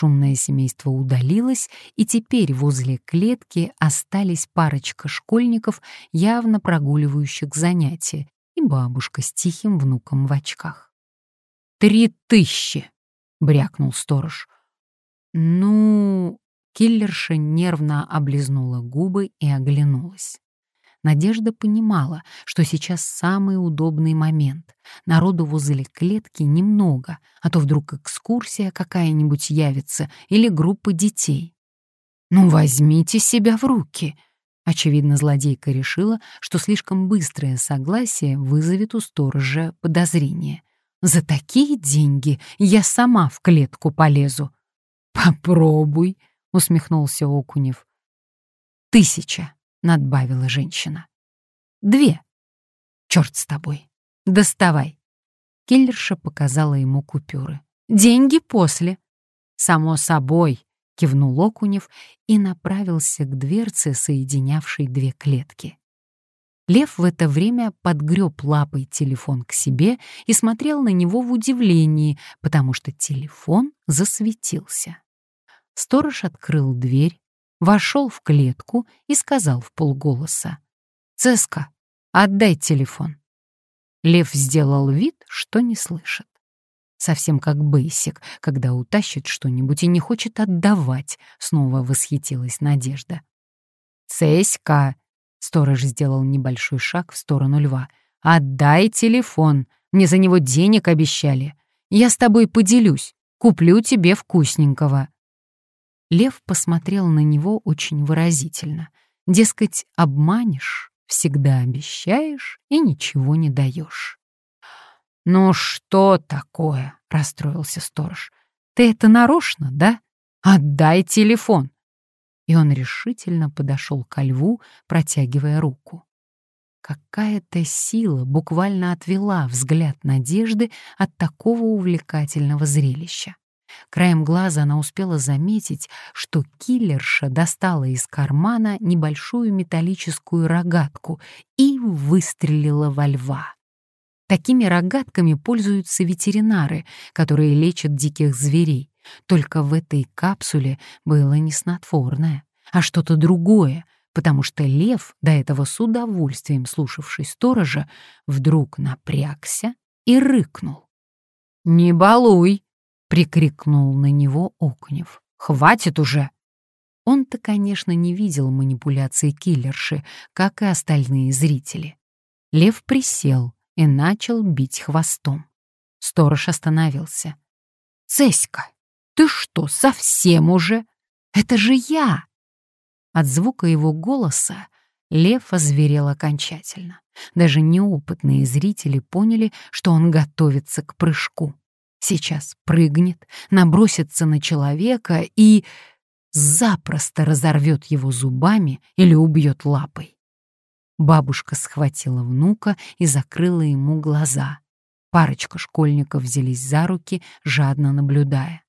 Шумное семейство удалилось, и теперь возле клетки остались парочка школьников, явно прогуливающих занятия, и бабушка с тихим внуком в очках. «Три тысячи!» — брякнул сторож. «Ну...» — киллерша нервно облизнула губы и оглянулась. Надежда понимала, что сейчас самый удобный момент. Народу возле клетки немного, а то вдруг экскурсия какая-нибудь явится или группа детей. «Ну, возьмите себя в руки!» Очевидно, злодейка решила, что слишком быстрое согласие вызовет у сторожа подозрение. «За такие деньги я сама в клетку полезу». «Попробуй», — усмехнулся Окунев. «Тысяча», — надбавила женщина. «Две. Черт с тобой. Доставай». Киллерша показала ему купюры. «Деньги после». «Само собой», — кивнул Окунев и направился к дверце, соединявшей две клетки. Лев в это время подгреб лапой телефон к себе и смотрел на него в удивлении, потому что телефон засветился. Сторож открыл дверь, вошел в клетку и сказал в полголоса. «Цеска, отдай телефон». Лев сделал вид, что не слышит. Совсем как Бейсик, когда утащит что-нибудь и не хочет отдавать, снова восхитилась Надежда. «Цеська!» — сторож сделал небольшой шаг в сторону льва. «Отдай телефон, мне за него денег обещали. Я с тобой поделюсь, куплю тебе вкусненького». Лев посмотрел на него очень выразительно. Дескать, обманешь, всегда обещаешь и ничего не даешь. «Ну что такое?» — расстроился сторож. «Ты это нарочно, да? Отдай телефон!» И он решительно подошел ко льву, протягивая руку. Какая-то сила буквально отвела взгляд надежды от такого увлекательного зрелища. Краем глаза она успела заметить, что киллерша достала из кармана небольшую металлическую рогатку и выстрелила во льва. Такими рогатками пользуются ветеринары, которые лечат диких зверей. Только в этой капсуле было не снотворное, а что-то другое, потому что лев, до этого с удовольствием слушавший сторожа, вдруг напрягся и рыкнул. «Не балуй!» Прикрикнул на него Окунев. «Хватит уже!» Он-то, конечно, не видел манипуляции киллерши, как и остальные зрители. Лев присел и начал бить хвостом. Сторож остановился. «Цеська, ты что, совсем уже? Это же я!» От звука его голоса лев озверел окончательно. Даже неопытные зрители поняли, что он готовится к прыжку. Сейчас прыгнет, набросится на человека и запросто разорвет его зубами или убьет лапой. Бабушка схватила внука и закрыла ему глаза. Парочка школьников взялись за руки, жадно наблюдая.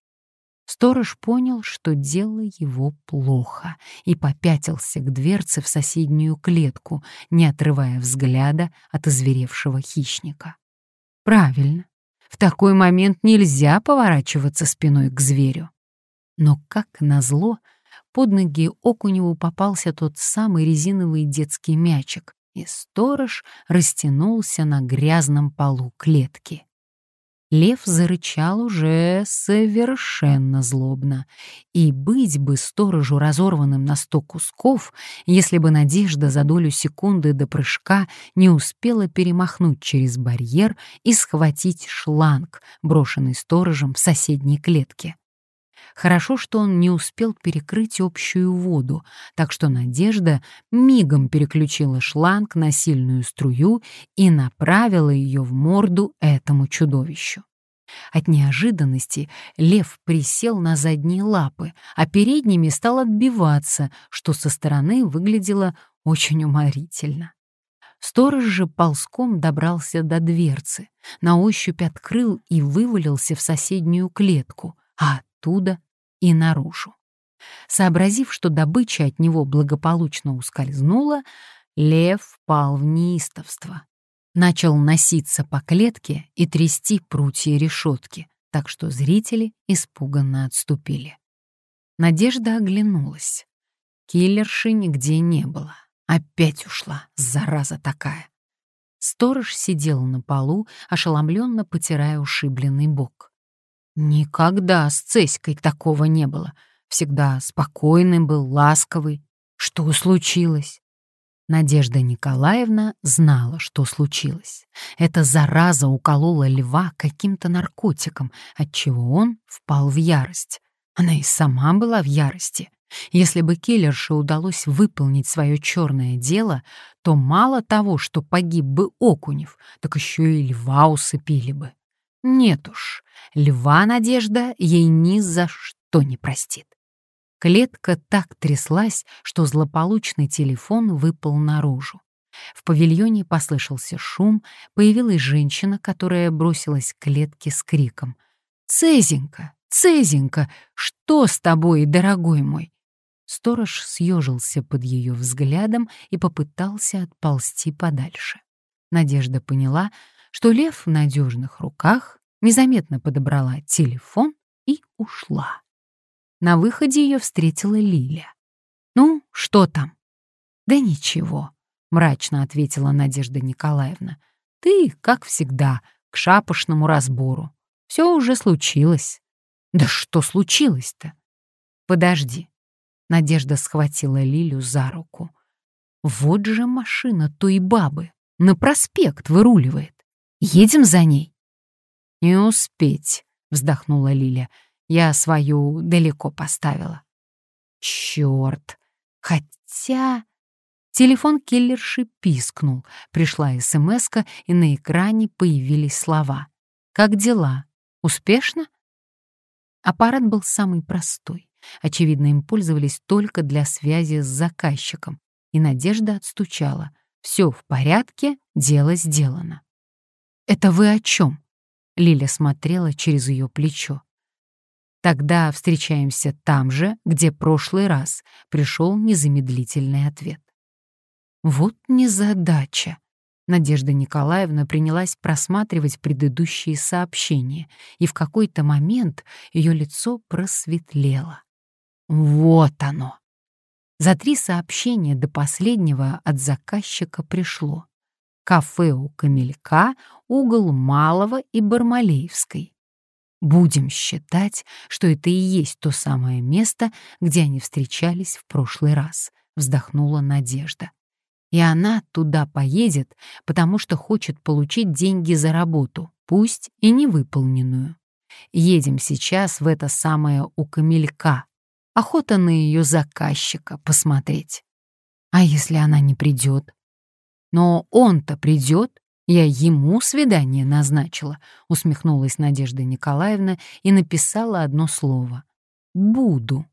Сторож понял, что дело его плохо, и попятился к дверце в соседнюю клетку, не отрывая взгляда от озверевшего хищника. Правильно, в такой момент нельзя поворачиваться спиной к зверю. Но, как назло, под ноги Окуневу попался тот самый резиновый детский мячик, и сторож растянулся на грязном полу клетки. Лев зарычал уже совершенно злобно. И быть бы сторожу разорванным на сто кусков, если бы Надежда за долю секунды до прыжка не успела перемахнуть через барьер и схватить шланг, брошенный сторожем в соседней клетке. Хорошо, что он не успел перекрыть общую воду, так что Надежда мигом переключила шланг на сильную струю и направила ее в морду этому чудовищу. От неожиданности лев присел на задние лапы, а передними стал отбиваться, что со стороны выглядело очень уморительно. Сторож же ползком добрался до дверцы, на ощупь открыл и вывалился в соседнюю клетку, а оттуда и наружу. Сообразив, что добыча от него благополучно ускользнула, лев впал в неистовство. Начал носиться по клетке и трясти прутья решетки, так что зрители испуганно отступили. Надежда оглянулась. Киллерши нигде не было. Опять ушла, зараза такая. Сторож сидел на полу, ошеломленно потирая ушибленный бок. Никогда с Цеськой такого не было. Всегда спокойный был, ласковый. Что случилось? Надежда Николаевна знала, что случилось. Эта зараза уколола льва каким-то наркотиком, отчего он впал в ярость. Она и сама была в ярости. Если бы киллерше удалось выполнить свое черное дело, то мало того, что погиб бы Окунев, так еще и льва усыпили бы. Нет уж, льва Надежда ей ни за что не простит. Клетка так тряслась, что злополучный телефон выпал наружу. В павильоне послышался шум, появилась женщина, которая бросилась к клетке с криком. «Цезенька! Цезенька! Что с тобой, дорогой мой?» Сторож съежился под ее взглядом и попытался отползти подальше. Надежда поняла, что лев в надежных руках, незаметно подобрала телефон и ушла. На выходе ее встретила Лиля. «Ну, что там?» «Да ничего», — мрачно ответила Надежда Николаевна. «Ты, как всегда, к шапошному разбору. Все уже случилось». «Да что случилось-то?» «Подожди». Надежда схватила Лилю за руку. «Вот же машина той бабы. На проспект выруливает. Едем за ней?» «Не успеть», — вздохнула Лиля. Я свою далеко поставила. Черт! Хотя... Телефон киллерши пискнул. Пришла смс и на экране появились слова. «Как дела? Успешно?» Аппарат был самый простой. Очевидно, им пользовались только для связи с заказчиком. И Надежда отстучала. «Все в порядке, дело сделано». «Это вы о чем?» Лиля смотрела через ее плечо. Тогда встречаемся там же, где прошлый раз пришел незамедлительный ответ. Вот незадача. Надежда Николаевна принялась просматривать предыдущие сообщения, и в какой-то момент ее лицо просветлело. Вот оно. За три сообщения до последнего от заказчика пришло. Кафе у Камелька, угол Малого и Бармалеевской. Будем считать, что это и есть то самое место, где они встречались в прошлый раз, вздохнула Надежда. И она туда поедет, потому что хочет получить деньги за работу, пусть и невыполненную. Едем сейчас в это самое у Камелька. Охота на ее заказчика посмотреть. А если она не придет? Но он-то придет, я ему свидание назначила, усмехнулась Надежда Николаевна и написала одно слово. Буду.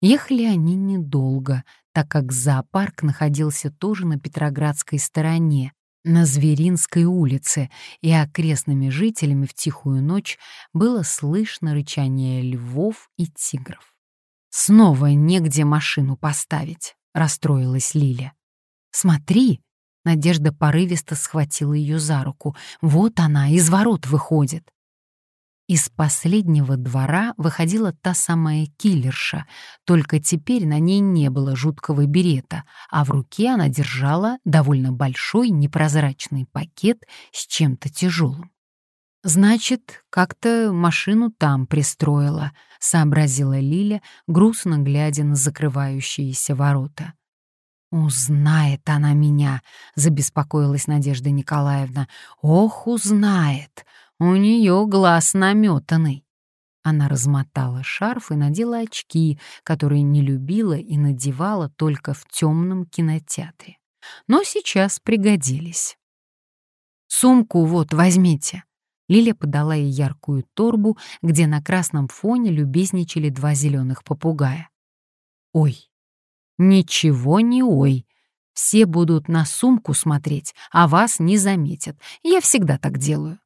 Ехали они недолго, так как зоопарк находился тоже на Петроградской стороне, на Зверинской улице, и окрестными жителями в тихую ночь было слышно рычание львов и тигров. «Снова негде машину поставить», — расстроилась Лиля. «Смотри», Надежда порывисто схватила ее за руку. Вот она, из ворот выходит. Из последнего двора выходила та самая киллерша, только теперь на ней не было жуткого берета, а в руке она держала довольно большой непрозрачный пакет с чем-то тяжелым. «Значит, как-то машину там пристроила», — сообразила Лиля, грустно глядя на закрывающиеся ворота. «Узнает она меня», — забеспокоилась Надежда Николаевна. «Ох, узнает! У нее глаз наметанный». Она размотала шарф и надела очки, которые не любила и надевала только в темном кинотеатре. Но сейчас пригодились. «Сумку вот возьмите». Лиля подала ей яркую торбу, где на красном фоне любезничали два зеленых попугая. «Ой, Ничего не ой. Все будут на сумку смотреть, а вас не заметят. Я всегда так делаю.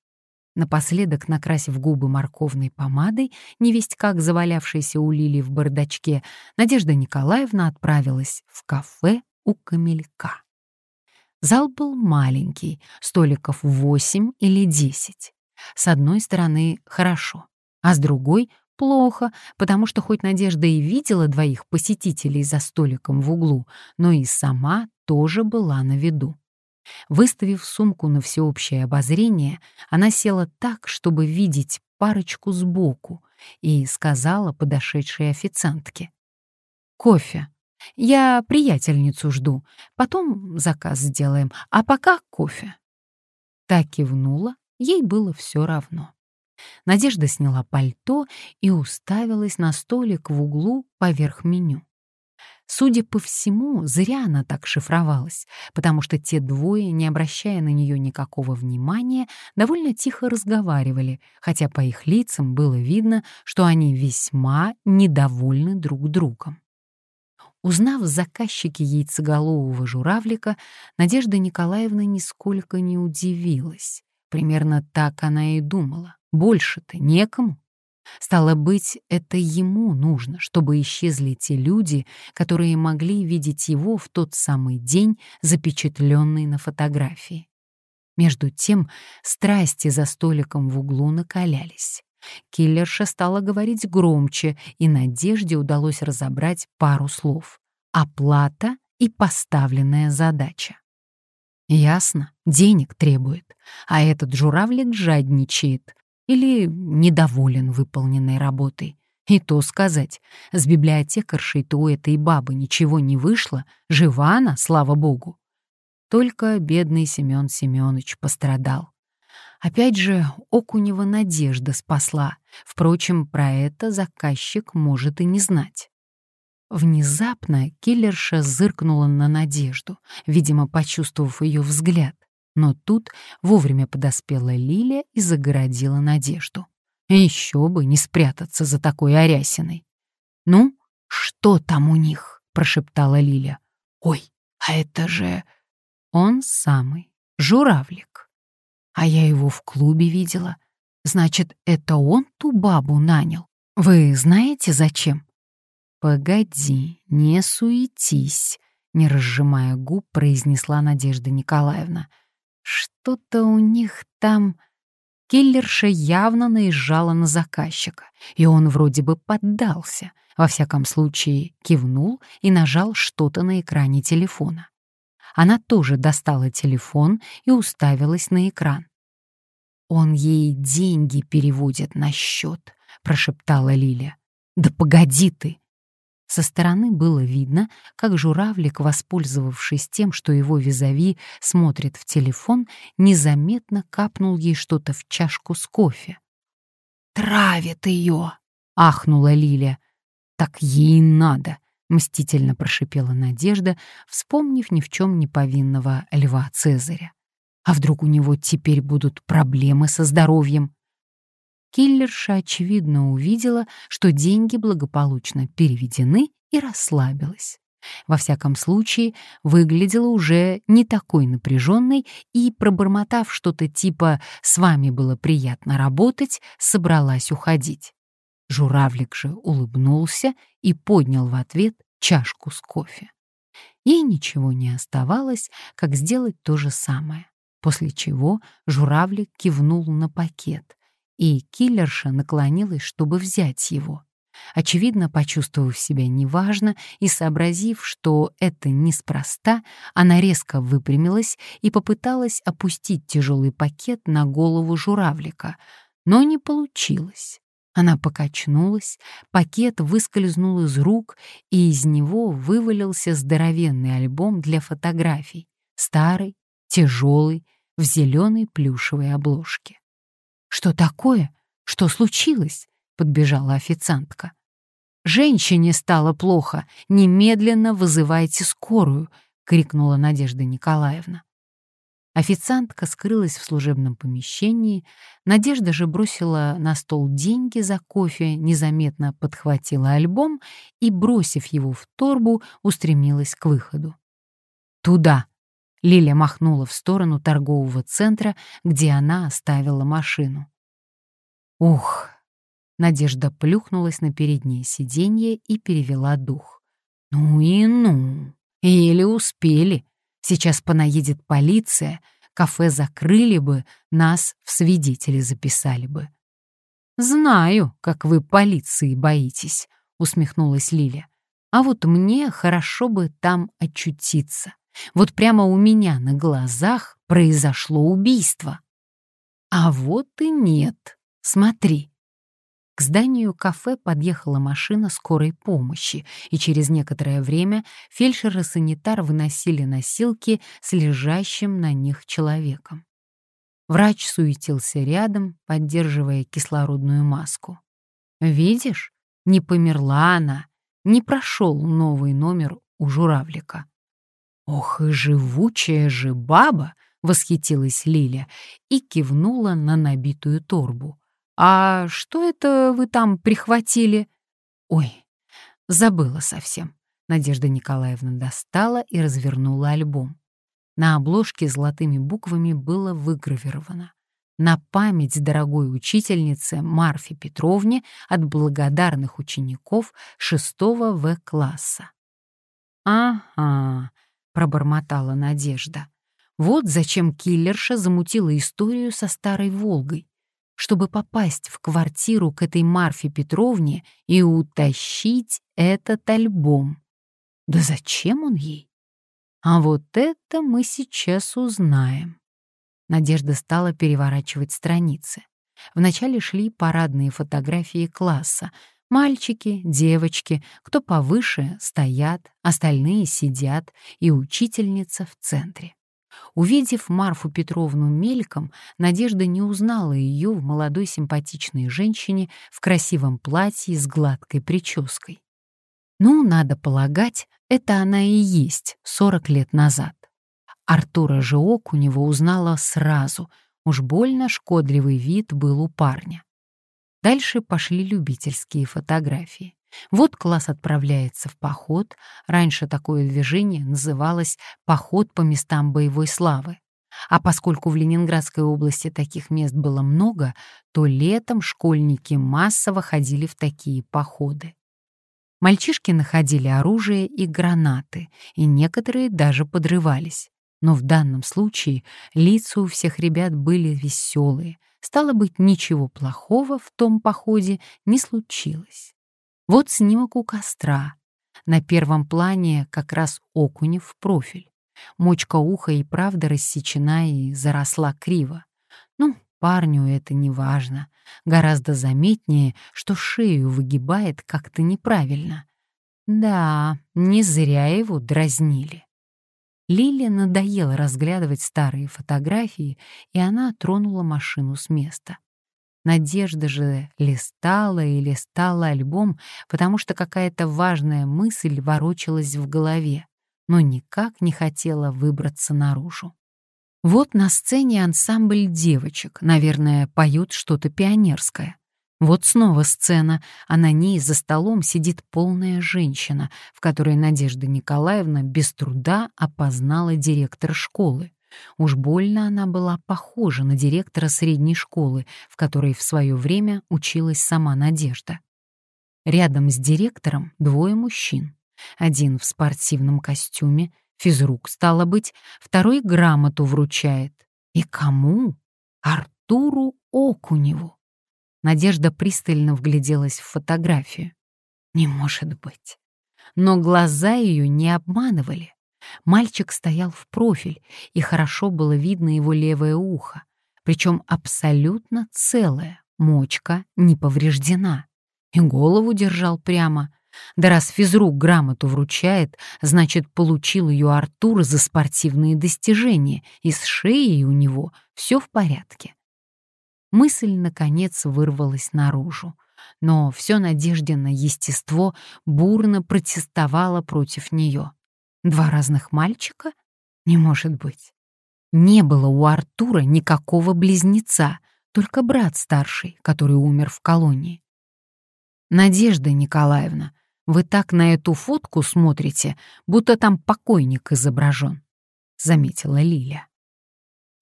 Напоследок, накрасив губы морковной помадой, невесть как завалявшейся у Лили в бардачке, Надежда Николаевна отправилась в кафе у Камелька. Зал был маленький, столиков восемь или десять. С одной стороны — хорошо, а с другой — плохо, потому что хоть Надежда и видела двоих посетителей за столиком в углу, но и сама тоже была на виду. Выставив сумку на всеобщее обозрение, она села так, чтобы видеть парочку сбоку, и сказала подошедшей официантке. «Кофе. Я приятельницу жду. Потом заказ сделаем, а пока кофе». Так кивнула, ей было все равно. Надежда сняла пальто и уставилась на столик в углу поверх меню. Судя по всему, зря она так шифровалась, потому что те двое, не обращая на нее никакого внимания, довольно тихо разговаривали, хотя по их лицам было видно, что они весьма недовольны друг другом. Узнав заказчики яйцеголового журавлика, Надежда Николаевна нисколько не удивилась. Примерно так она и думала. Больше-то некому. Стало быть, это ему нужно, чтобы исчезли те люди, которые могли видеть его в тот самый день, запечатленный на фотографии. Между тем страсти за столиком в углу накалялись. Киллерша стала говорить громче, и Надежде удалось разобрать пару слов. Оплата и поставленная задача. Ясно, денег требует, а этот журавлик жадничает, или недоволен выполненной работой. И то сказать, с библиотекаршей-то у этой бабы ничего не вышло, жива она, слава богу. Только бедный Семён Семёныч пострадал. Опять же, Окунева надежда спасла. Впрочем, про это заказчик может и не знать. Внезапно киллерша зыркнула на Надежду, видимо, почувствовав ее взгляд. Но тут вовремя подоспела Лиля и загородила Надежду. Еще бы не спрятаться за такой арясиной. «Ну, что там у них?» — прошептала Лиля. «Ой, а это же...» «Он самый, журавлик. А я его в клубе видела. Значит, это он ту бабу нанял. Вы знаете, зачем?» «Погоди, не суетись», — не разжимая губ, произнесла Надежда Николаевна. Что-то у них там... Киллерша явно наезжала на заказчика, и он вроде бы поддался, во всяком случае кивнул и нажал что-то на экране телефона. Она тоже достала телефон и уставилась на экран. «Он ей деньги переводит на счет», — прошептала Лиля. «Да погоди ты!» Со стороны было видно, как журавлик, воспользовавшись тем, что его визави смотрит в телефон, незаметно капнул ей что-то в чашку с кофе. «Травит ее!» — ахнула Лиля. «Так ей надо!» — мстительно прошипела Надежда, вспомнив ни в чем не повинного льва Цезаря. «А вдруг у него теперь будут проблемы со здоровьем?» Киллерша, очевидно, увидела, что деньги благополучно переведены и расслабилась. Во всяком случае, выглядела уже не такой напряженной и, пробормотав что-то типа «с вами было приятно работать», собралась уходить. Журавлик же улыбнулся и поднял в ответ чашку с кофе. Ей ничего не оставалось, как сделать то же самое, после чего журавлик кивнул на пакет, и киллерша наклонилась, чтобы взять его. Очевидно, почувствовав себя неважно и сообразив, что это неспроста, она резко выпрямилась и попыталась опустить тяжелый пакет на голову журавлика, но не получилось. Она покачнулась, пакет выскользнул из рук, и из него вывалился здоровенный альбом для фотографий, старый, тяжелый, в зеленой плюшевой обложке. «Что такое? Что случилось?» — подбежала официантка. «Женщине стало плохо. Немедленно вызывайте скорую!» — крикнула Надежда Николаевна. Официантка скрылась в служебном помещении, Надежда же бросила на стол деньги за кофе, незаметно подхватила альбом и, бросив его в торбу, устремилась к выходу. «Туда!» Лиля махнула в сторону торгового центра, где она оставила машину. Ух! Надежда плюхнулась на переднее сиденье и перевела дух. Ну и ну! Еле успели. Сейчас понаедет полиция, кафе закрыли бы, нас в свидетели записали бы. «Знаю, как вы полиции боитесь», — усмехнулась Лиля. «А вот мне хорошо бы там очутиться. Вот прямо у меня на глазах произошло убийство». «А вот и нет. Смотри». К зданию кафе подъехала машина скорой помощи, и через некоторое время фельдшер и санитар выносили носилки с лежащим на них человеком. Врач суетился рядом, поддерживая кислородную маску. «Видишь, не померла она, не прошел новый номер у журавлика». «Ох и живучая же баба!» — восхитилась Лиля и кивнула на набитую торбу. «А что это вы там прихватили?» «Ой, забыла совсем». Надежда Николаевна достала и развернула альбом. На обложке золотыми буквами было выгравировано «На память дорогой учительнице Марфе Петровне от благодарных учеников 6 В класса». «Ага», — пробормотала Надежда. «Вот зачем киллерша замутила историю со старой «Волгой», чтобы попасть в квартиру к этой Марфе Петровне и утащить этот альбом. Да зачем он ей? А вот это мы сейчас узнаем. Надежда стала переворачивать страницы. Вначале шли парадные фотографии класса. Мальчики, девочки, кто повыше, стоят, остальные сидят, и учительница в центре. Увидев Марфу Петровну мельком, Надежда не узнала ее в молодой симпатичной женщине в красивом платье с гладкой прической. Ну, надо полагать, это она и есть 40 лет назад. Артура же у него узнала сразу, уж больно шкодливый вид был у парня. Дальше пошли любительские фотографии. Вот класс отправляется в поход. Раньше такое движение называлось «поход по местам боевой славы». А поскольку в Ленинградской области таких мест было много, то летом школьники массово ходили в такие походы. Мальчишки находили оружие и гранаты, и некоторые даже подрывались. Но в данном случае лица у всех ребят были веселые. Стало быть, ничего плохого в том походе не случилось. Вот снимок у костра. На первом плане как раз Окунев в профиль. Мочка уха и правда рассечена и заросла криво. Ну, парню это не важно. Гораздо заметнее, что шею выгибает как-то неправильно. Да, не зря его дразнили. Лиле надоело разглядывать старые фотографии, и она тронула машину с места. Надежда же листала и листала альбом, потому что какая-то важная мысль ворочалась в голове, но никак не хотела выбраться наружу. Вот на сцене ансамбль девочек, наверное, поют что-то пионерское. Вот снова сцена, а на ней за столом сидит полная женщина, в которой Надежда Николаевна без труда опознала директора школы. Уж больно она была похожа на директора средней школы, в которой в свое время училась сама Надежда. Рядом с директором двое мужчин. Один в спортивном костюме, Физрук, стало быть, второй грамоту вручает. И кому? Артуру Окуневу. Надежда пристально вгляделась в фотографию. Не может быть. Но глаза ее не обманывали. Мальчик стоял в профиль, и хорошо было видно его левое ухо, причем абсолютно целое, мочка не повреждена. И голову держал прямо, да раз физрук грамоту вручает, значит, получил ее Артур за спортивные достижения, и с шеей у него все в порядке. Мысль, наконец, вырвалась наружу, но все Надеждино естество бурно протестовало против нее. Два разных мальчика? Не может быть. Не было у Артура никакого близнеца, только брат старший, который умер в колонии. «Надежда Николаевна, вы так на эту фотку смотрите, будто там покойник изображен», — заметила Лиля.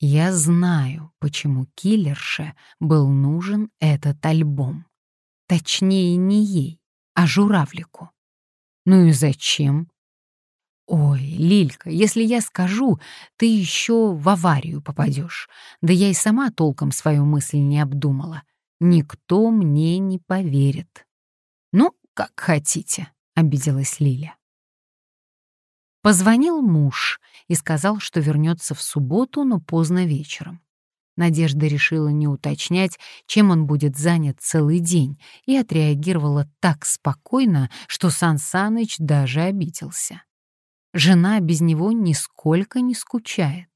«Я знаю, почему киллерше был нужен этот альбом. Точнее, не ей, а журавлику. Ну и зачем?» «Ой, Лилька, если я скажу, ты еще в аварию попадешь. Да я и сама толком свою мысль не обдумала. Никто мне не поверит. Ну, как хотите, обиделась Лиля. Позвонил муж и сказал, что вернется в субботу, но поздно вечером. Надежда решила не уточнять, чем он будет занят целый день, и отреагировала так спокойно, что Сан Саныч даже обиделся. Жена без него нисколько не скучает.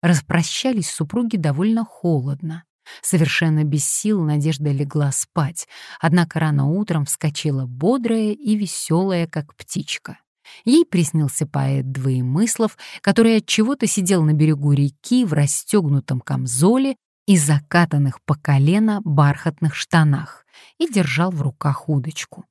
Распрощались супруги довольно холодно. Совершенно без сил Надежда легла спать, однако рано утром вскочила бодрая и веселая, как птичка. Ей приснился поэт двоемыслов, который от чего-то сидел на берегу реки в расстегнутом камзоле и закатанных по колено бархатных штанах и держал в руках удочку.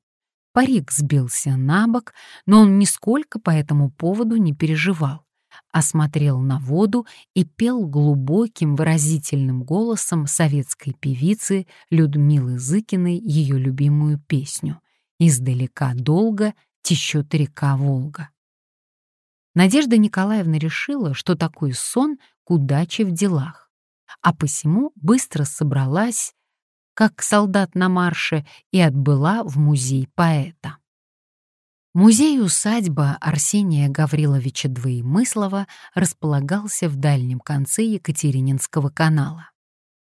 Парик сбился на бок, но он нисколько по этому поводу не переживал, осмотрел на воду и пел глубоким выразительным голосом советской певицы Людмилы Зыкиной ее любимую песню «Издалека долго течет река Волга». Надежда Николаевна решила, что такой сон к удаче в делах, а посему быстро собралась, как солдат на марше, и отбыла в музей поэта. Музей-усадьба Арсения Гавриловича Двоемыслова располагался в дальнем конце Екатерининского канала.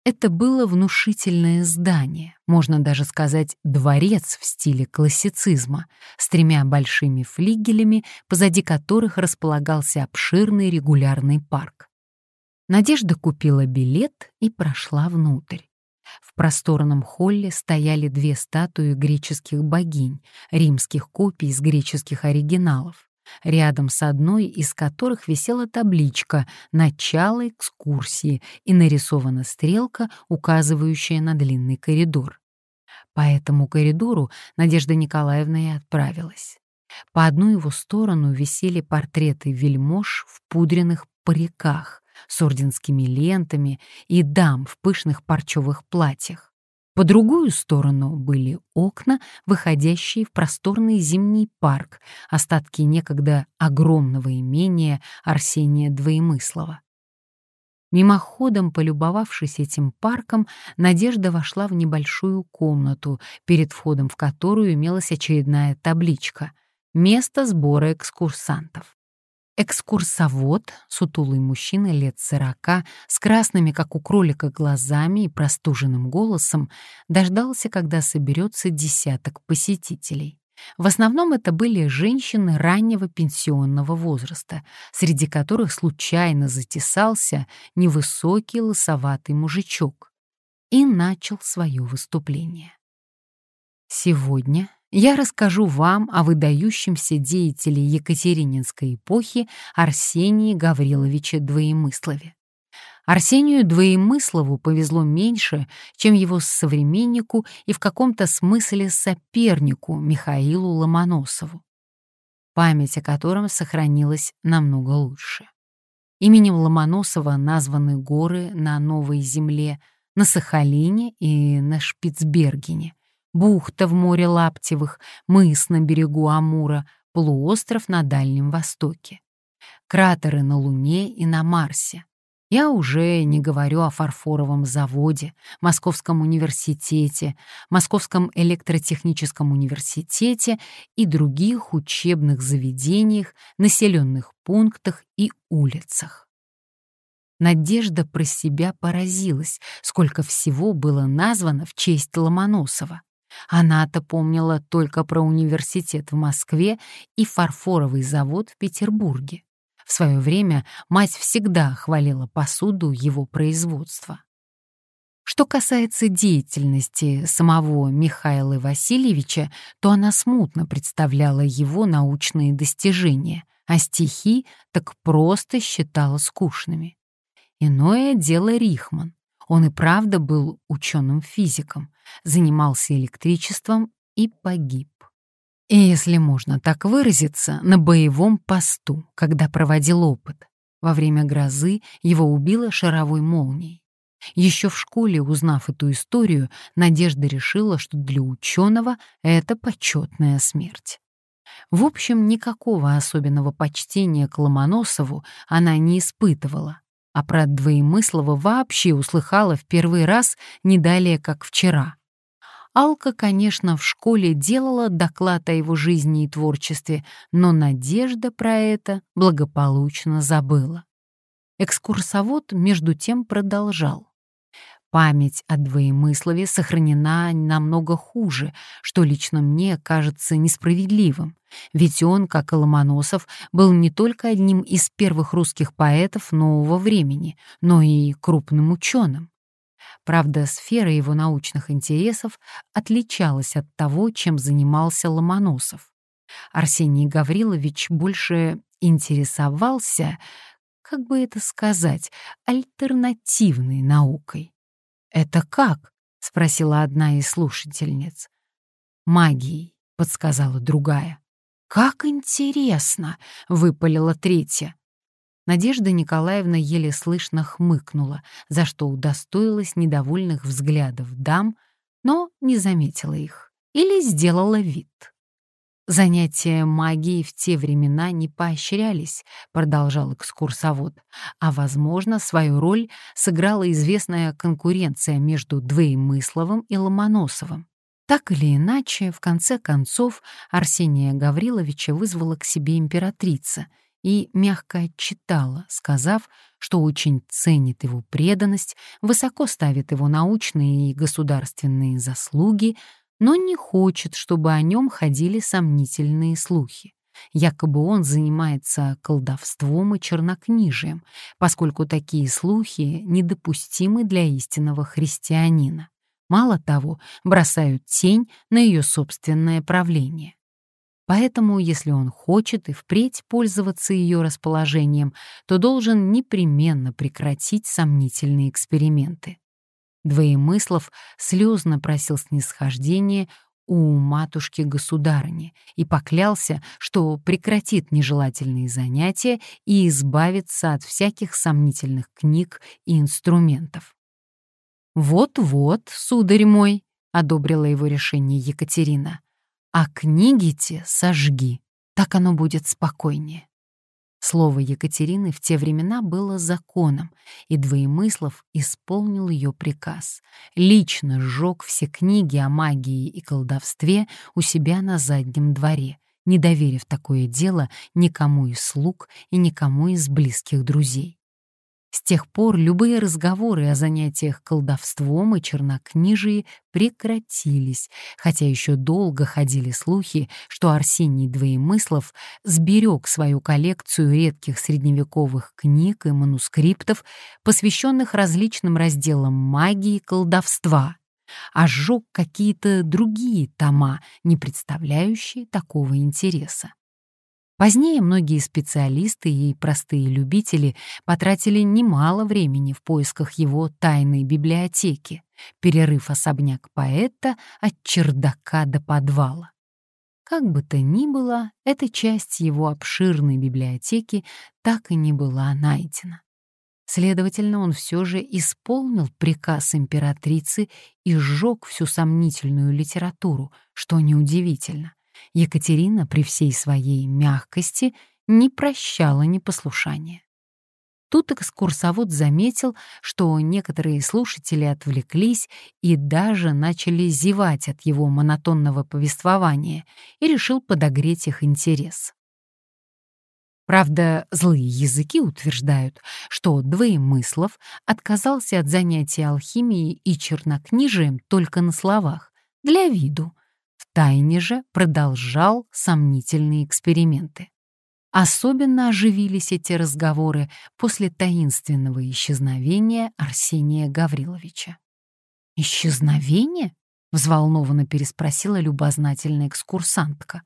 Это было внушительное здание, можно даже сказать дворец в стиле классицизма, с тремя большими флигелями, позади которых располагался обширный регулярный парк. Надежда купила билет и прошла внутрь. В просторном холле стояли две статуи греческих богинь, римских копий из греческих оригиналов рядом с одной из которых висела табличка «Начало экскурсии» и нарисована стрелка, указывающая на длинный коридор. По этому коридору Надежда Николаевна и отправилась. По одну его сторону висели портреты вельмож в пудренных париках с орденскими лентами и дам в пышных парчевых платьях. По другую сторону были окна, выходящие в просторный зимний парк, остатки некогда огромного имения Арсения Двоемыслова. Мимоходом полюбовавшись этим парком, Надежда вошла в небольшую комнату, перед входом в которую имелась очередная табличка «Место сбора экскурсантов». Экскурсовод, сутулый мужчина лет сорока, с красными, как у кролика, глазами и простуженным голосом, дождался, когда соберется десяток посетителей. В основном это были женщины раннего пенсионного возраста, среди которых случайно затесался невысокий лысоватый мужичок и начал свое выступление. Сегодня я расскажу вам о выдающемся деятеле Екатерининской эпохи Арсении Гавриловиче Двоемыслове. Арсению Двоемыслову повезло меньше, чем его современнику и в каком-то смысле сопернику Михаилу Ломоносову, память о котором сохранилась намного лучше. Именем Ломоносова названы горы на Новой Земле, на Сахалине и на Шпицбергене, бухта в море Лаптевых, мыс на берегу Амура, полуостров на Дальнем Востоке. Кратеры на Луне и на Марсе. Я уже не говорю о фарфоровом заводе, Московском университете, Московском электротехническом университете и других учебных заведениях, населенных пунктах и улицах. Надежда про себя поразилась, сколько всего было названо в честь Ломоносова. Она-то помнила только про университет в Москве и фарфоровый завод в Петербурге. В свое время мать всегда хвалила посуду его производства. Что касается деятельности самого Михаила Васильевича, то она смутно представляла его научные достижения, а стихи так просто считала скучными. Иное дело Рихман. Он и правда был ученым-физиком, занимался электричеством и погиб. И, если можно так выразиться, на боевом посту, когда проводил опыт. Во время грозы его убило шаровой молнией. Еще в школе, узнав эту историю, Надежда решила, что для ученого это почетная смерть. В общем, никакого особенного почтения к Ломоносову она не испытывала, а про Двоемыслова вообще услыхала в первый раз не далее, как вчера. Алка, конечно, в школе делала доклад о его жизни и творчестве, но Надежда про это благополучно забыла. Экскурсовод между тем продолжал. Память о двоемыслове сохранена намного хуже, что лично мне кажется несправедливым, ведь он, как и Ломоносов, был не только одним из первых русских поэтов нового времени, но и крупным ученым. Правда, сфера его научных интересов отличалась от того, чем занимался Ломоносов. Арсений Гаврилович больше интересовался, как бы это сказать, альтернативной наукой. «Это как?» — спросила одна из слушательниц. «Магией», — подсказала другая. «Как интересно!» — выпалила третья. Надежда Николаевна еле слышно хмыкнула, за что удостоилась недовольных взглядов дам, но не заметила их или сделала вид. Занятия магией в те времена не поощрялись, продолжал экскурсовод, а, возможно, свою роль сыграла известная конкуренция между Двоемысловым и Ломоносовым. Так или иначе, в конце концов, Арсения Гавриловича вызвала к себе императрица и мягко отчитала, сказав, что очень ценит его преданность, высоко ставит его научные и государственные заслуги, но не хочет, чтобы о нем ходили сомнительные слухи. Якобы он занимается колдовством и чернокнижием, поскольку такие слухи недопустимы для истинного христианина. Мало того, бросают тень на ее собственное правление. Поэтому, если он хочет и впредь пользоваться ее расположением, то должен непременно прекратить сомнительные эксперименты. Двоемыслов слезно просил снисхождения у матушки-государыни и поклялся, что прекратит нежелательные занятия и избавится от всяких сомнительных книг и инструментов. «Вот-вот, сударь мой», — одобрила его решение Екатерина, «а книги те сожги, так оно будет спокойнее». Слово Екатерины в те времена было законом, и Двоемыслов исполнил ее приказ. Лично сжег все книги о магии и колдовстве у себя на заднем дворе, не доверив такое дело никому из слуг и никому из близких друзей. С тех пор любые разговоры о занятиях колдовством и чернокнижии прекратились, хотя еще долго ходили слухи, что Арсений Двоемыслов сберег свою коллекцию редких средневековых книг и манускриптов, посвященных различным разделам магии и колдовства, а сжег какие-то другие тома, не представляющие такого интереса. Позднее многие специалисты и простые любители потратили немало времени в поисках его тайной библиотеки, перерыв особняк поэта от чердака до подвала. Как бы то ни было, эта часть его обширной библиотеки так и не была найдена. Следовательно, он все же исполнил приказ императрицы и сжег всю сомнительную литературу, что неудивительно — Екатерина при всей своей мягкости не прощала непослушания. Тут экскурсовод заметил, что некоторые слушатели отвлеклись и даже начали зевать от его монотонного повествования и решил подогреть их интерес. Правда, злые языки утверждают, что Двоемыслов отказался от занятий алхимией и чернокнижием только на словах, для виду, Тайне же продолжал сомнительные эксперименты. Особенно оживились эти разговоры после таинственного исчезновения Арсения Гавриловича. «Исчезновение?» — взволнованно переспросила любознательная экскурсантка.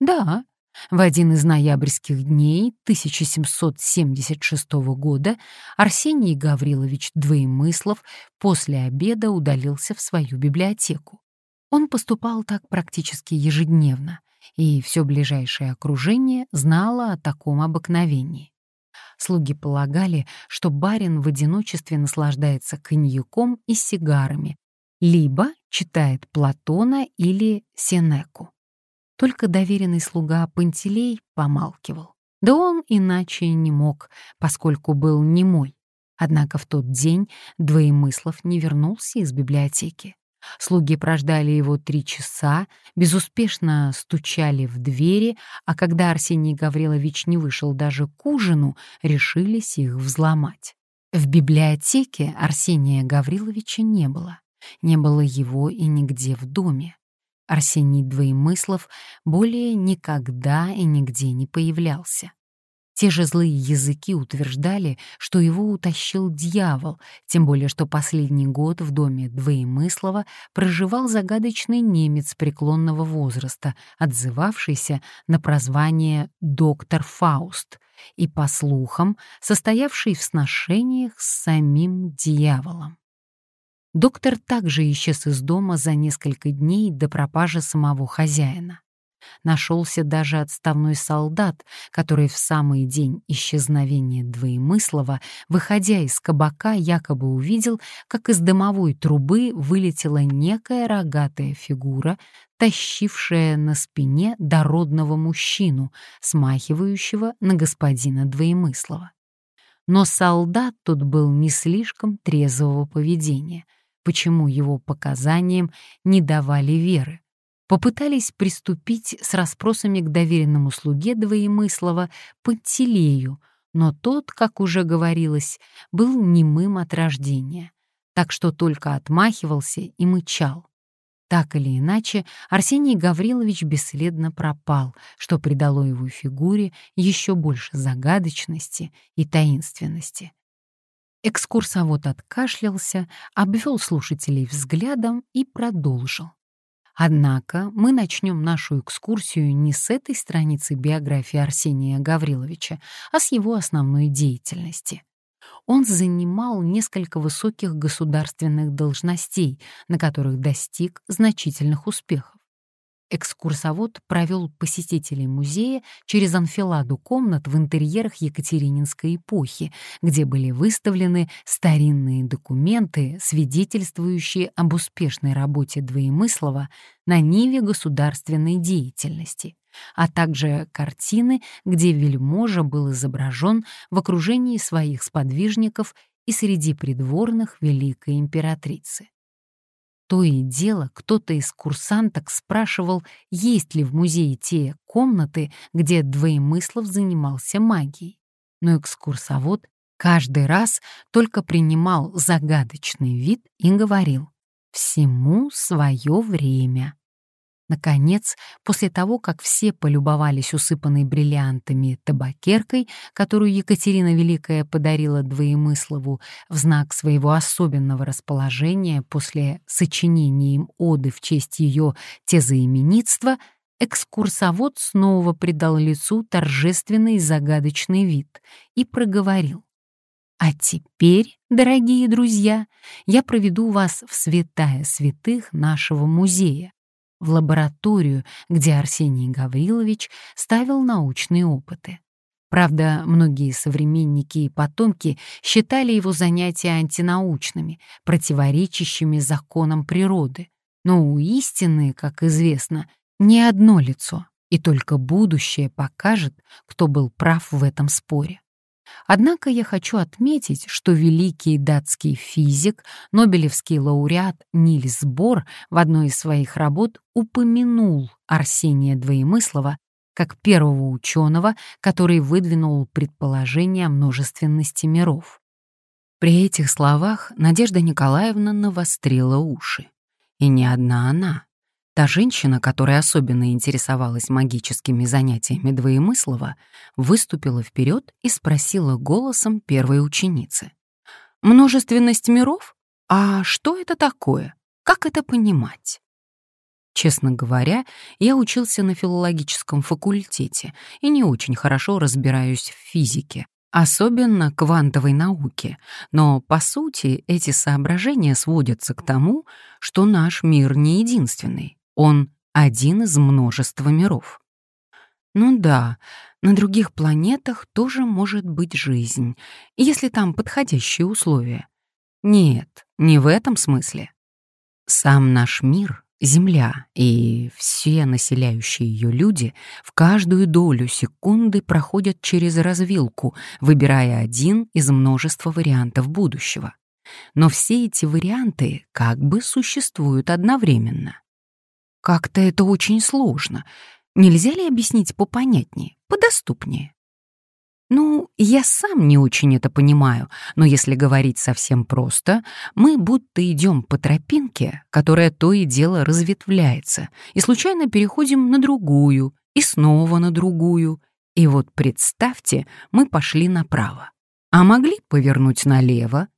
«Да, в один из ноябрьских дней 1776 года Арсений Гаврилович Двоемыслов после обеда удалился в свою библиотеку. Он поступал так практически ежедневно, и все ближайшее окружение знало о таком обыкновении. Слуги полагали, что барин в одиночестве наслаждается коньяком и сигарами, либо читает Платона или Сенеку. Только доверенный слуга Пантелей помалкивал. Да он иначе не мог, поскольку был немой, Однако в тот день Двоемыслов не вернулся из библиотеки. Слуги прождали его три часа, безуспешно стучали в двери, а когда Арсений Гаврилович не вышел даже к ужину, решились их взломать. В библиотеке Арсения Гавриловича не было. Не было его и нигде в доме. Арсений Двоемыслов более никогда и нигде не появлялся. Те же злые языки утверждали, что его утащил дьявол, тем более что последний год в доме Двоемыслова проживал загадочный немец преклонного возраста, отзывавшийся на прозвание «доктор Фауст», и, по слухам, состоявший в сношениях с самим дьяволом. Доктор также исчез из дома за несколько дней до пропажи самого хозяина. Нашелся даже отставной солдат, который в самый день исчезновения Двоемыслова, выходя из кабака, якобы увидел, как из дымовой трубы вылетела некая рогатая фигура, тащившая на спине дородного мужчину, смахивающего на господина Двоемыслова. Но солдат тут был не слишком трезвого поведения, почему его показаниям не давали веры попытались приступить с расспросами к доверенному слуге Двоемыслова Пантелею, но тот, как уже говорилось, был немым от рождения, так что только отмахивался и мычал. Так или иначе, Арсений Гаврилович бесследно пропал, что придало его фигуре еще больше загадочности и таинственности. Экскурсовод откашлялся, обвел слушателей взглядом и продолжил. Однако мы начнем нашу экскурсию не с этой страницы биографии Арсения Гавриловича, а с его основной деятельности. Он занимал несколько высоких государственных должностей, на которых достиг значительных успехов. Экскурсовод провел посетителей музея через анфиладу комнат в интерьерах Екатерининской эпохи, где были выставлены старинные документы, свидетельствующие об успешной работе Двоемыслова на ниве государственной деятельности, а также картины, где вельможа был изображен в окружении своих сподвижников и среди придворных великой императрицы. То и дело, кто-то из курсанток спрашивал, есть ли в музее те комнаты, где Двоемыслов занимался магией. Но экскурсовод каждый раз только принимал загадочный вид и говорил «всему свое время». Наконец, после того, как все полюбовались усыпанной бриллиантами табакеркой, которую Екатерина Великая подарила Двоемыслову в знак своего особенного расположения после сочинения им оды в честь ее тезаименитства, экскурсовод снова придал лицу торжественный и загадочный вид и проговорил. А теперь, дорогие друзья, я проведу вас в святая святых нашего музея, в лабораторию, где Арсений Гаврилович ставил научные опыты. Правда, многие современники и потомки считали его занятия антинаучными, противоречащими законам природы. Но у истины, как известно, не одно лицо, и только будущее покажет, кто был прав в этом споре. Однако я хочу отметить, что великий датский физик, нобелевский лауреат Нильс Бор в одной из своих работ упомянул Арсения Двоемыслова как первого ученого, который выдвинул предположение о множественности миров. При этих словах Надежда Николаевна навострила уши. И не одна она. Та женщина, которая особенно интересовалась магическими занятиями Двоемыслова, выступила вперед и спросила голосом первой ученицы. «Множественность миров? А что это такое? Как это понимать?» Честно говоря, я учился на филологическом факультете и не очень хорошо разбираюсь в физике, особенно квантовой науке, но, по сути, эти соображения сводятся к тому, что наш мир не единственный. Он один из множества миров. Ну да, на других планетах тоже может быть жизнь, если там подходящие условия. Нет, не в этом смысле. Сам наш мир — Земля и все населяющие ее люди в каждую долю секунды проходят через развилку, выбирая один из множества вариантов будущего. Но все эти варианты как бы существуют одновременно. Как-то это очень сложно. Нельзя ли объяснить попонятнее, подоступнее? Ну, я сам не очень это понимаю, но если говорить совсем просто, мы будто идем по тропинке, которая то и дело разветвляется, и случайно переходим на другую, и снова на другую. И вот представьте, мы пошли направо, а могли повернуть налево.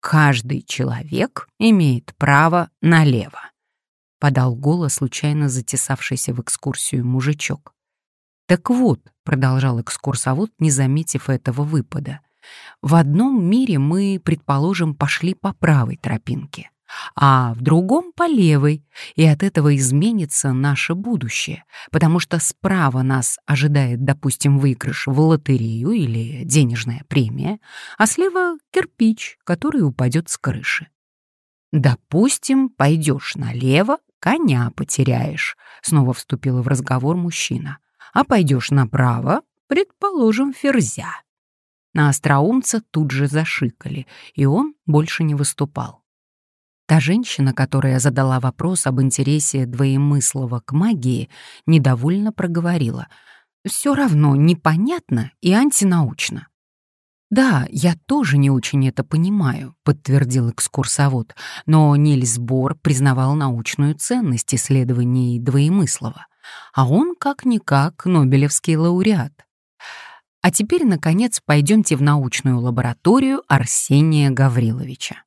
Каждый человек имеет право налево, подал голос случайно затесавшийся в экскурсию мужичок. Так вот, продолжал экскурсовод, не заметив этого выпада, в одном мире мы, предположим, пошли по правой тропинке, а в другом — по левой, и от этого изменится наше будущее, потому что справа нас ожидает, допустим, выигрыш в лотерею или денежная премия, а слева — кирпич, который упадет с крыши. Допустим, пойдешь налево, коня потеряешь, снова вступила в разговор мужчина а пойдешь направо, предположим, ферзя. На остроумца тут же зашикали, и он больше не выступал. Та женщина, которая задала вопрос об интересе двоемыслого к магии, недовольно проговорила. «Все равно непонятно и антинаучно». «Да, я тоже не очень это понимаю», — подтвердил экскурсовод, но Нильс Бор признавал научную ценность исследований двоемыслова а он как-никак Нобелевский лауреат. А теперь, наконец, пойдемте в научную лабораторию Арсения Гавриловича.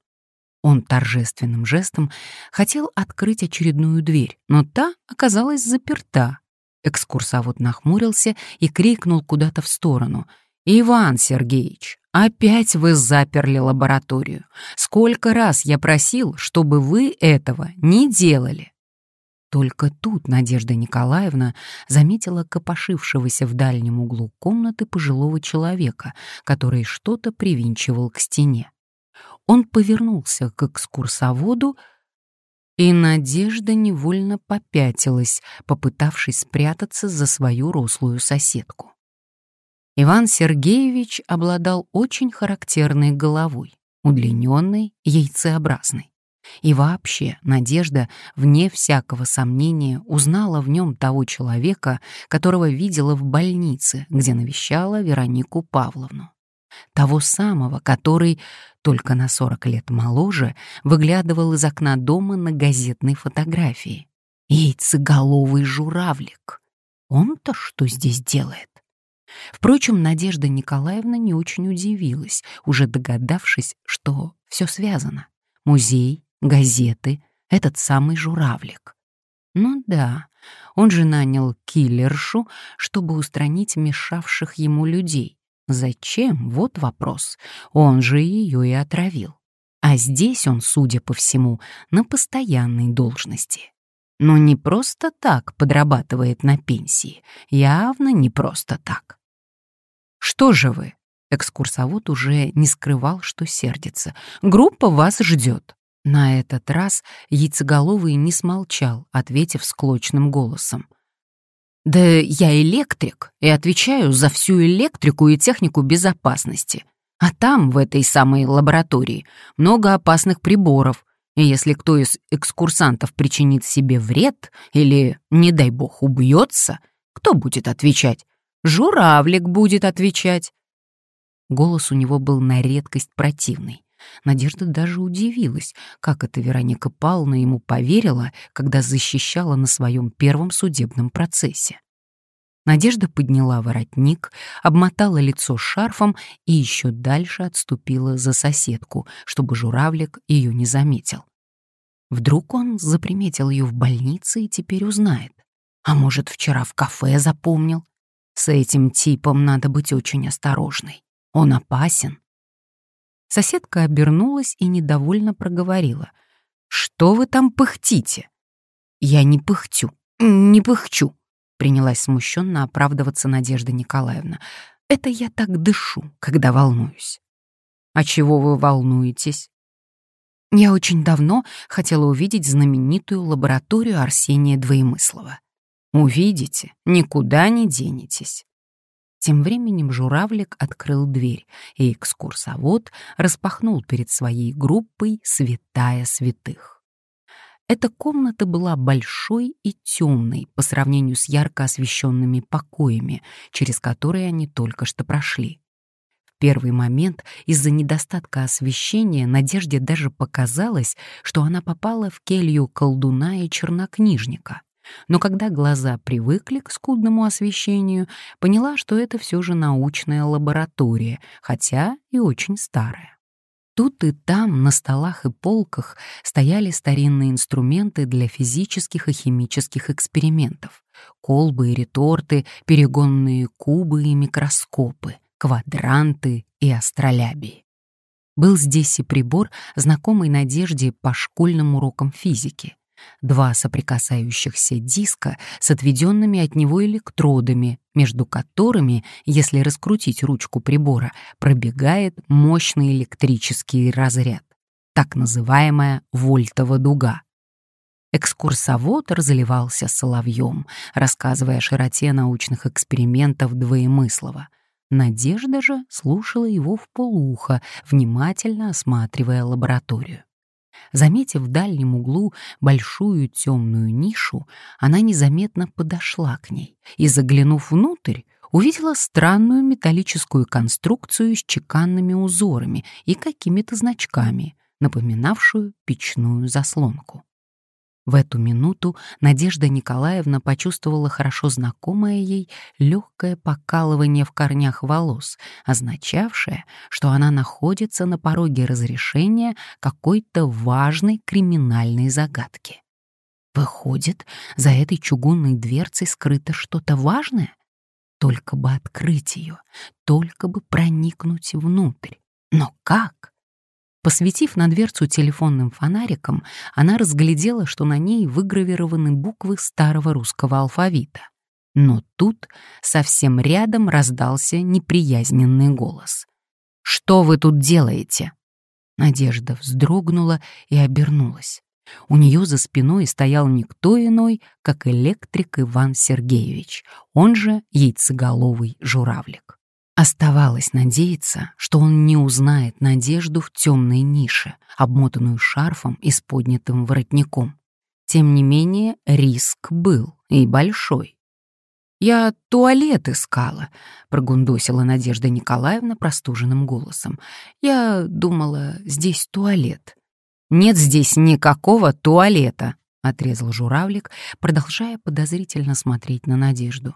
Он торжественным жестом хотел открыть очередную дверь, но та оказалась заперта. Экскурсовод нахмурился и крикнул куда-то в сторону. «Иван Сергеевич, опять вы заперли лабораторию. Сколько раз я просил, чтобы вы этого не делали?» Только тут Надежда Николаевна заметила копошившегося в дальнем углу комнаты пожилого человека, который что-то привинчивал к стене. Он повернулся к экскурсоводу, и Надежда невольно попятилась, попытавшись спрятаться за свою рослую соседку. Иван Сергеевич обладал очень характерной головой, удлиненной, яйцеобразной. И вообще Надежда, вне всякого сомнения, узнала в нем того человека, которого видела в больнице, где навещала Веронику Павловну. Того самого, который, только на 40 лет моложе, выглядывал из окна дома на газетной фотографии. Яйцеголовый журавлик. Он-то что здесь делает? Впрочем, Надежда Николаевна не очень удивилась, уже догадавшись, что все связано. Музей, газеты, этот самый журавлик. Ну да, он же нанял киллершу, чтобы устранить мешавших ему людей. Зачем? Вот вопрос. Он же ее и отравил. А здесь он, судя по всему, на постоянной должности. Но не просто так подрабатывает на пенсии. Явно не просто так. «Что же вы?» Экскурсовод уже не скрывал, что сердится. «Группа вас ждет». На этот раз яйцеголовый не смолчал, ответив склочным голосом. «Да я электрик и отвечаю за всю электрику и технику безопасности. А там, в этой самой лаборатории, много опасных приборов, и если кто из экскурсантов причинит себе вред или, не дай бог, убьется, кто будет отвечать? Журавлик будет отвечать». Голос у него был на редкость противный. Надежда даже удивилась, как это Вероника Павловна ему поверила, когда защищала на своем первом судебном процессе. Надежда подняла воротник, обмотала лицо шарфом и еще дальше отступила за соседку, чтобы журавлик ее не заметил. Вдруг он заприметил ее в больнице и теперь узнает. А может, вчера в кафе запомнил? С этим типом надо быть очень осторожной. Он опасен. Соседка обернулась и недовольно проговорила. «Что вы там пыхтите?» «Я не пыхтю, не пыхчу», — принялась смущенно оправдываться Надежда Николаевна. «Это я так дышу, когда волнуюсь». «А чего вы волнуетесь?» Я очень давно хотела увидеть знаменитую лабораторию Арсения Двоемыслова. Увидите, никуда не денетесь. Тем временем журавлик открыл дверь, и экскурсовод распахнул перед своей группой святая святых. Эта комната была большой и темной по сравнению с ярко освещенными покоями, через которые они только что прошли первый момент из-за недостатка освещения Надежде даже показалось, что она попала в келью колдуна и чернокнижника. Но когда глаза привыкли к скудному освещению, поняла, что это все же научная лаборатория, хотя и очень старая. Тут и там, на столах и полках, стояли старинные инструменты для физических и химических экспериментов. Колбы и реторты, перегонные кубы и микроскопы — квадранты и астролябии. Был здесь и прибор, знакомый Надежде по школьным урокам физики. Два соприкасающихся диска с отведенными от него электродами, между которыми, если раскрутить ручку прибора, пробегает мощный электрический разряд, так называемая вольтова дуга. Экскурсовод разливался соловьем, рассказывая о широте научных экспериментов Двоемыслова, Надежда же слушала его в полуха, внимательно осматривая лабораторию. Заметив в дальнем углу большую темную нишу, она незаметно подошла к ней и, заглянув внутрь, увидела странную металлическую конструкцию с чеканными узорами и какими-то значками, напоминавшую печную заслонку. В эту минуту Надежда Николаевна почувствовала хорошо знакомое ей легкое покалывание в корнях волос, означавшее, что она находится на пороге разрешения какой-то важной криминальной загадки. Выходит, за этой чугунной дверцей скрыто что-то важное? Только бы открыть ее, только бы проникнуть внутрь. Но как? Посветив на дверцу телефонным фонариком, она разглядела, что на ней выгравированы буквы старого русского алфавита. Но тут совсем рядом раздался неприязненный голос. «Что вы тут делаете?» Надежда вздрогнула и обернулась. У нее за спиной стоял никто иной, как электрик Иван Сергеевич, он же яйцеголовый журавлик. Оставалось надеяться, что он не узнает Надежду в темной нише, обмотанную шарфом и с поднятым воротником. Тем не менее, риск был и большой. «Я туалет искала», — прогундосила Надежда Николаевна простуженным голосом. «Я думала, здесь туалет». «Нет здесь никакого туалета», — отрезал журавлик, продолжая подозрительно смотреть на Надежду.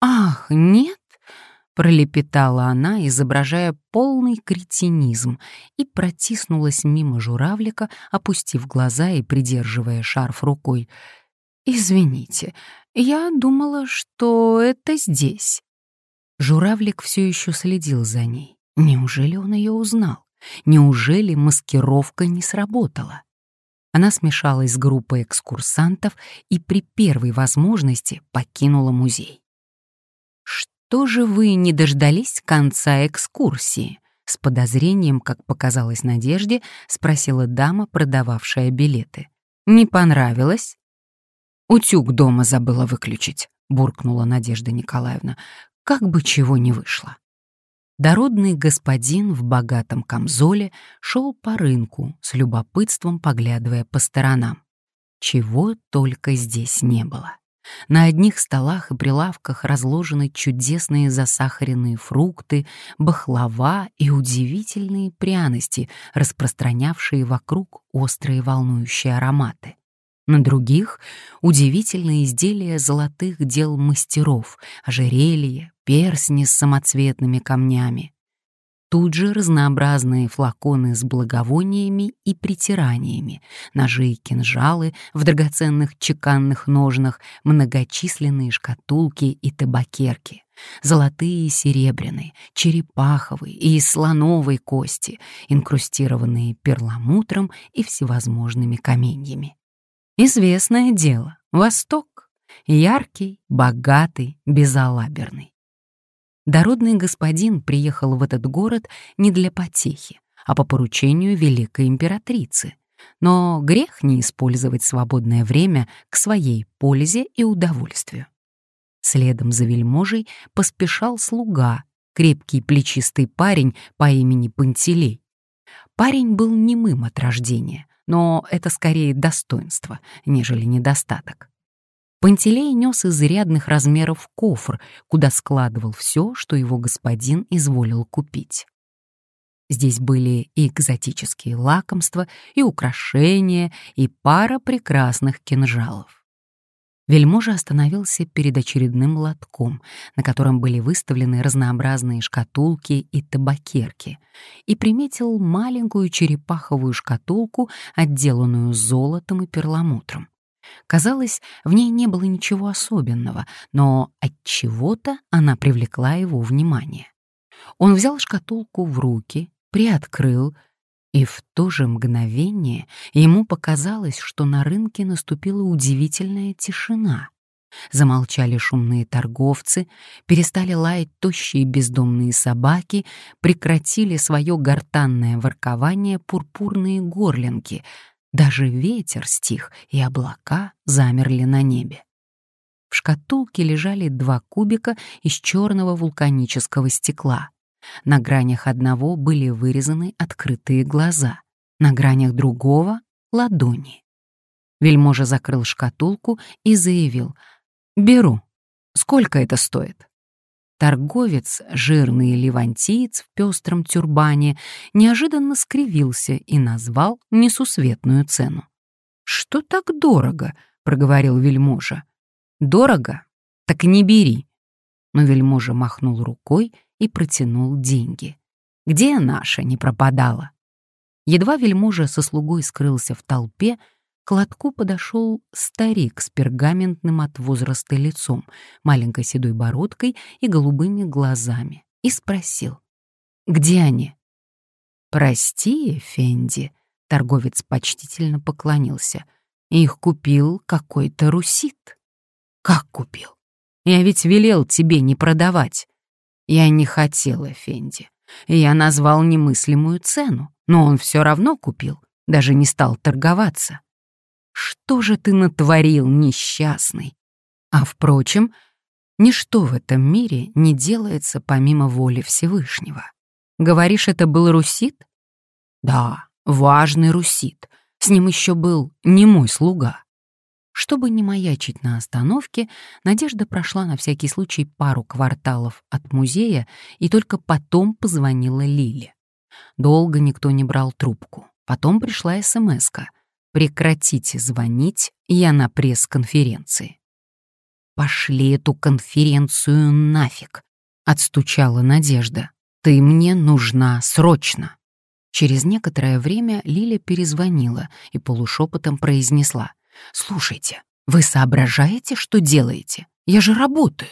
«Ах, нет?» Пролепетала она, изображая полный кретинизм, и протиснулась мимо журавлика, опустив глаза и придерживая шарф рукой. «Извините, я думала, что это здесь». Журавлик все еще следил за ней. Неужели он ее узнал? Неужели маскировка не сработала? Она смешалась с группой экскурсантов и при первой возможности покинула музей тоже вы не дождались конца экскурсии?» С подозрением, как показалось Надежде, спросила дама, продававшая билеты. «Не понравилось?» «Утюг дома забыла выключить», — буркнула Надежда Николаевна. «Как бы чего не вышло». Дородный господин в богатом камзоле шел по рынку, с любопытством поглядывая по сторонам. Чего только здесь не было. На одних столах и прилавках разложены чудесные засахаренные фрукты, бахлава и удивительные пряности, распространявшие вокруг острые волнующие ароматы. На других — удивительные изделия золотых дел мастеров, ожерелья, персни с самоцветными камнями. Тут же разнообразные флаконы с благовониями и притираниями, ножи и кинжалы в драгоценных чеканных ножнах, многочисленные шкатулки и табакерки, золотые и серебряные, черепаховые и из кости, инкрустированные перламутром и всевозможными каменьями. Известное дело — Восток. Яркий, богатый, безалаберный. Дородный господин приехал в этот город не для потехи, а по поручению великой императрицы. Но грех не использовать свободное время к своей пользе и удовольствию. Следом за вельможей поспешал слуга, крепкий плечистый парень по имени Пантелей. Парень был немым от рождения, но это скорее достоинство, нежели недостаток. Пантелей нес изрядных размеров кофр, куда складывал все, что его господин изволил купить. Здесь были и экзотические лакомства, и украшения, и пара прекрасных кинжалов. Вельможа остановился перед очередным лотком, на котором были выставлены разнообразные шкатулки и табакерки, и приметил маленькую черепаховую шкатулку, отделанную золотом и перламутром. Казалось, в ней не было ничего особенного, но от чего-то она привлекла его внимание. Он взял шкатулку в руки, приоткрыл, и в то же мгновение ему показалось, что на рынке наступила удивительная тишина. Замолчали шумные торговцы, перестали лаять тощие бездомные собаки, прекратили свое гортанное воркование пурпурные горлинки. Даже ветер стих, и облака замерли на небе. В шкатулке лежали два кубика из черного вулканического стекла. На гранях одного были вырезаны открытые глаза, на гранях другого — ладони. Вельможа закрыл шкатулку и заявил «Беру. Сколько это стоит?» Торговец, жирный левантиец в пестром тюрбане, неожиданно скривился и назвал несусветную цену. «Что так дорого?» — проговорил вельможа. «Дорого? Так не бери». Но вельможа махнул рукой и протянул деньги. Где наша не пропадала? Едва вельможа со слугой скрылся в толпе, к лотку подошел старик с пергаментным от возраста лицом, маленькой седой бородкой и голубыми глазами, и спросил, «Где они?» «Прости, Фенди», — торговец почтительно поклонился, «их купил какой-то русит». «Как купил? Я ведь велел тебе не продавать». Я не хотела Фенди. Я назвал немыслимую цену, но он все равно купил, даже не стал торговаться. Что же ты натворил, несчастный? А впрочем, ничто в этом мире не делается помимо воли Всевышнего. Говоришь, это был русит? Да, важный русит. С ним еще был не мой слуга. Чтобы не маячить на остановке, Надежда прошла на всякий случай пару кварталов от музея и только потом позвонила Лиле. Долго никто не брал трубку. Потом пришла смс -ка. «Прекратите звонить, я на пресс-конференции». «Пошли эту конференцию нафиг», — отстучала Надежда. «Ты мне нужна срочно». Через некоторое время Лиля перезвонила и полушепотом произнесла. «Слушайте, вы соображаете, что делаете? Я же работаю».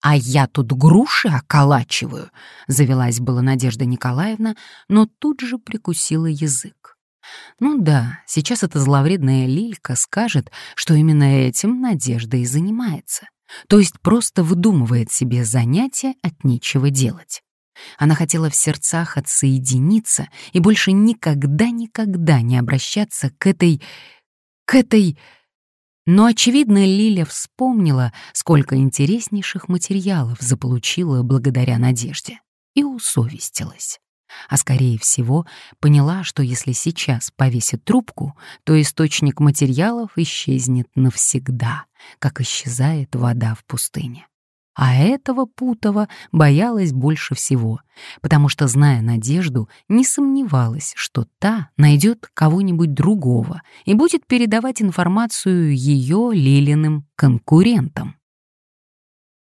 «А я тут груши околачиваю», — завелась была Надежда Николаевна, но тут же прикусила язык. Ну да, сейчас эта зловредная Лилька скажет, что именно этим Надежда и занимается. То есть просто выдумывает себе занятия от нечего делать. Она хотела в сердцах отсоединиться и больше никогда-никогда не обращаться к этой к этой... Но, очевидно, Лиля вспомнила, сколько интереснейших материалов заполучила благодаря Надежде, и усовестилась. А скорее всего, поняла, что если сейчас повесит трубку, то источник материалов исчезнет навсегда, как исчезает вода в пустыне. А этого Путова боялась больше всего, потому что, зная Надежду, не сомневалась, что та найдет кого-нибудь другого и будет передавать информацию ее Лилиным конкурентам.